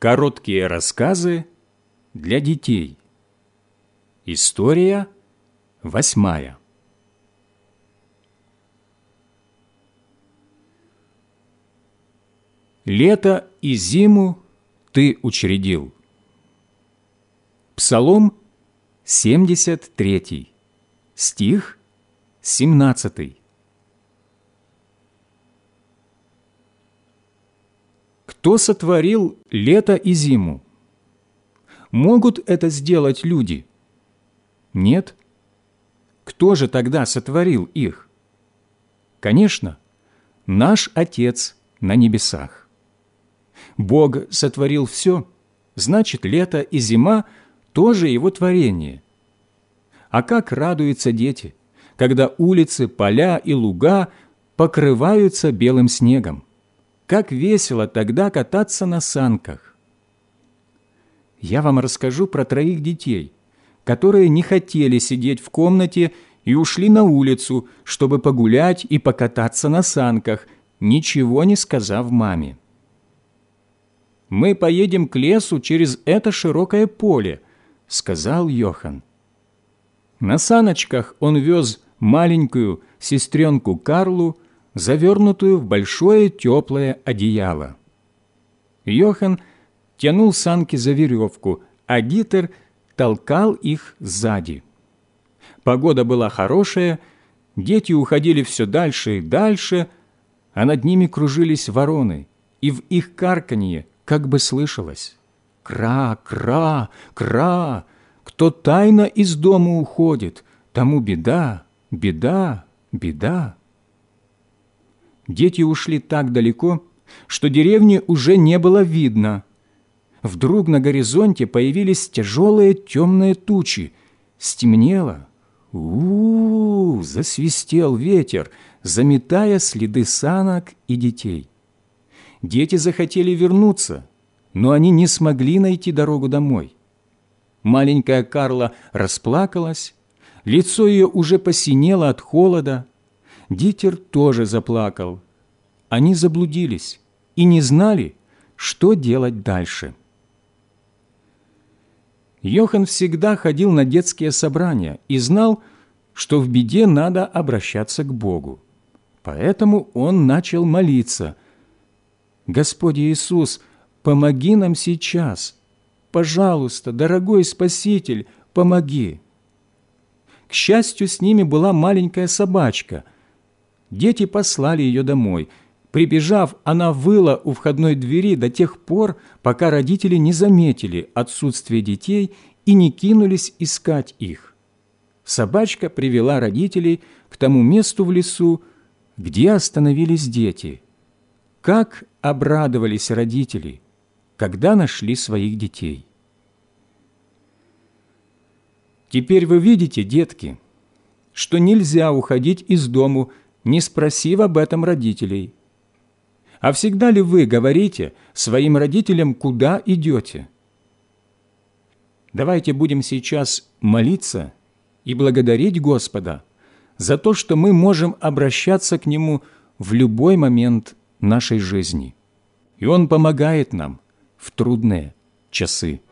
Короткие рассказы для детей. История восьмая. Лето и зиму ты учредил. Псалом 73, стих 17. Кто сотворил лето и зиму? Могут это сделать люди? Нет. Кто же тогда сотворил их? Конечно, наш Отец на небесах. Бог сотворил все, значит, лето и зима тоже Его творение. А как радуются дети, когда улицы, поля и луга покрываются белым снегом? Как весело тогда кататься на санках! Я вам расскажу про троих детей, которые не хотели сидеть в комнате и ушли на улицу, чтобы погулять и покататься на санках, ничего не сказав маме. «Мы поедем к лесу через это широкое поле», — сказал Йохан. На саночках он вез маленькую сестренку Карлу, завернутую в большое теплое одеяло. Йохан тянул санки за веревку, а Дитер толкал их сзади. Погода была хорошая, дети уходили все дальше и дальше, а над ними кружились вороны, и в их карканье как бы слышалось «Кра, кра, кра! Кто тайно из дома уходит, тому беда, беда, беда!» Дети ушли так далеко, что деревни уже не было видно. Вдруг на горизонте появились тяжелые темные тучи. Стемнело. у, -у, -у засвистел ветер, заметая следы санок и детей. Дети захотели вернуться, но они не смогли найти дорогу домой. Маленькая Карла расплакалась, лицо ее уже посинело от холода, Дитер тоже заплакал. Они заблудились и не знали, что делать дальше. Йохан всегда ходил на детские собрания и знал, что в беде надо обращаться к Богу. Поэтому он начал молиться. «Господь Иисус, помоги нам сейчас! Пожалуйста, дорогой Спаситель, помоги!» К счастью, с ними была маленькая собачка – Дети послали ее домой. Прибежав, она выла у входной двери до тех пор, пока родители не заметили отсутствие детей и не кинулись искать их. Собачка привела родителей к тому месту в лесу, где остановились дети. Как обрадовались родители, когда нашли своих детей. Теперь вы видите, детки, что нельзя уходить из дому не спросив об этом родителей. А всегда ли вы говорите своим родителям, куда идете? Давайте будем сейчас молиться и благодарить Господа за то, что мы можем обращаться к Нему в любой момент нашей жизни. И Он помогает нам в трудные часы.